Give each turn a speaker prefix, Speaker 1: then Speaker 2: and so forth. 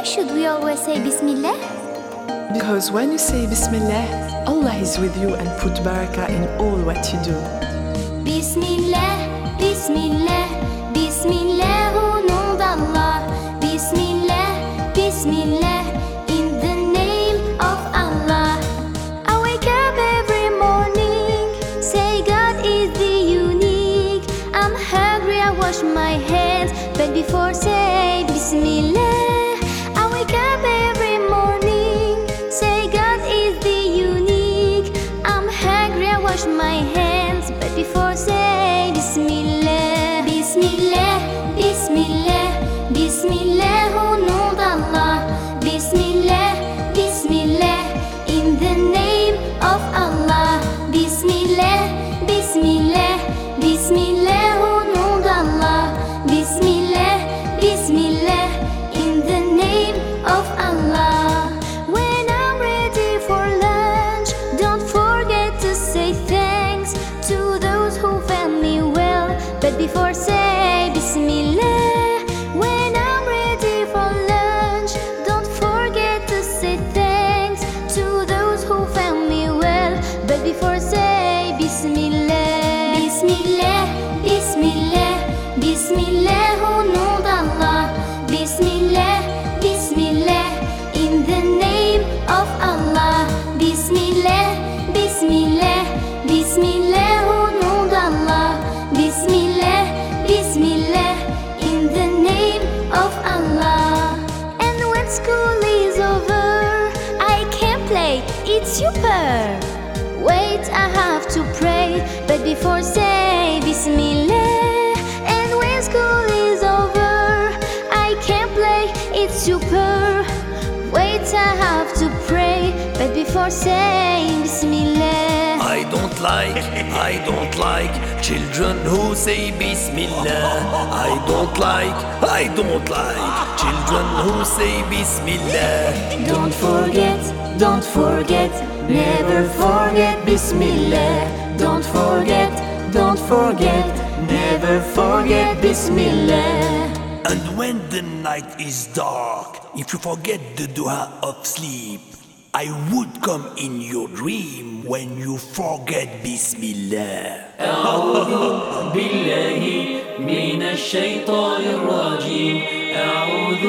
Speaker 1: Why should we always say Bismillah?
Speaker 2: Because when you say Bismillah, Allah is with you and put barakah in all what you do.
Speaker 1: Bismillah, Bismillah, Bismillah au nom d'Allah. Bismillah, Bismillah, in the name of Allah. I wake up every morning, say God is the unique. I'm hungry, I wash my hands, but before Before say Bismillah, Bismillah, Bismillah, Bismillah au nom d'Allah. Bismillah, Bismillah, in the name of Allah. Bismillah, Bismillah, Bismillah au nom d'Allah. Bismillah, Bismillah, in the name of Allah. And when school is over, I can play, it's super. Wait, I have to pray, but before say Bismillah. And when school is over, I can play, it's super. Wait, I have to pray, but before saying Bismillah.
Speaker 3: I don't like, I don't like children who say Bismillah. I don't like, I don't like children who say Bismillah.
Speaker 4: Don't forget, don't forget, never forget Bismillah. Don't forget, don't forget, never forget Bismillah.
Speaker 3: And when the night is dark, if you forget the dua of sleep, I would come in your dream when you forget Bismillah.
Speaker 5: أعوذ بالله من الشيطان الرجيم أعوذ